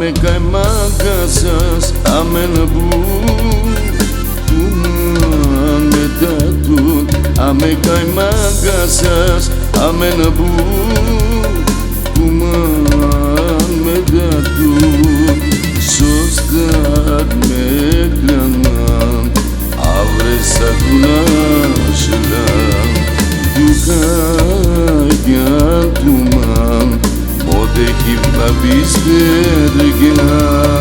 Πάμε καί μάγκα σας αμένα που Μετά του Πάμε καί μάγκα σας αμένα που Σαν του να σελά, του Gitme bizdir gel.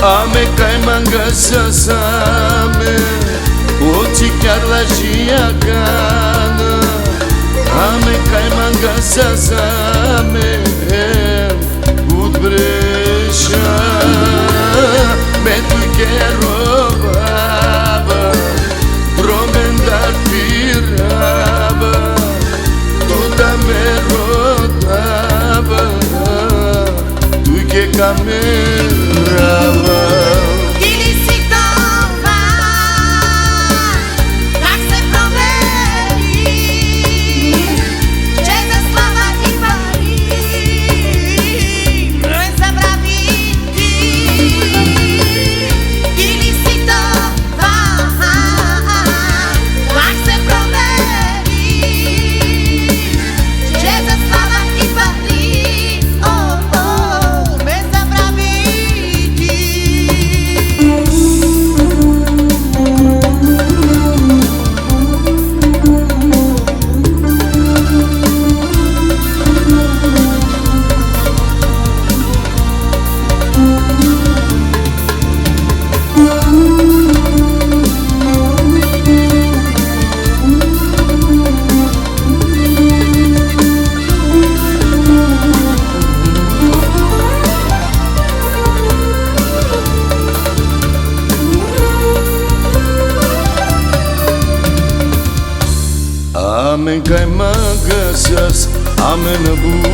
Άμε καί μ' αγκαζάσαμε Ότι κι αρλαγία κάνα Άμε καί μ' αγκαζάσαμε Ουτ βρέσια Με του καιρού Άμεν καί μάγκασας, άμεν αμπού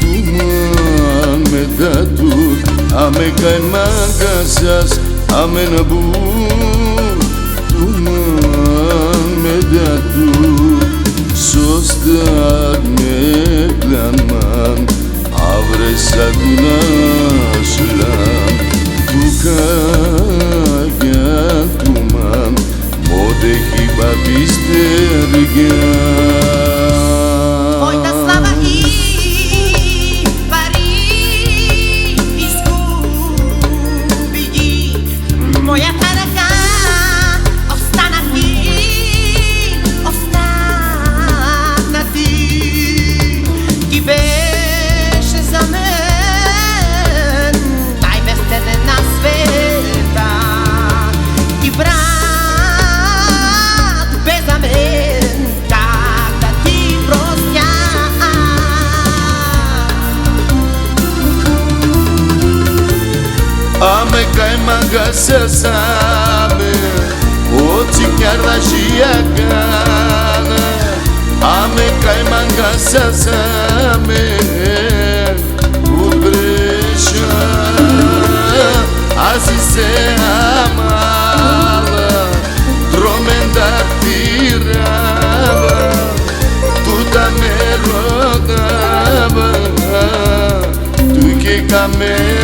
του μάν μετά του Άμεν καί μάγκασας, άμεν αμπού του nunca se sabe Onde quer la chiacana Ame cai manga se sabe O brecha Assim se amala Tromenda tirava Tudo me rodava Tu que caminha.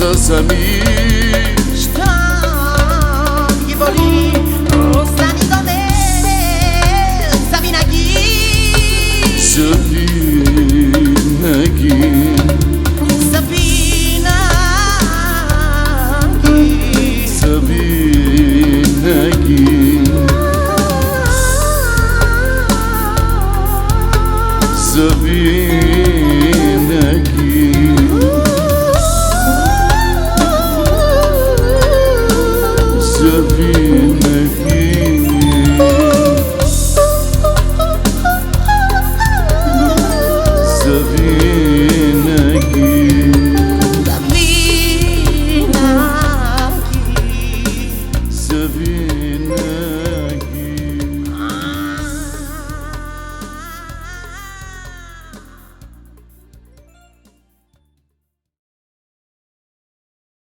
احساسمی دیگه باری زنیدانه زمین نگی زمین نگی Sabine günler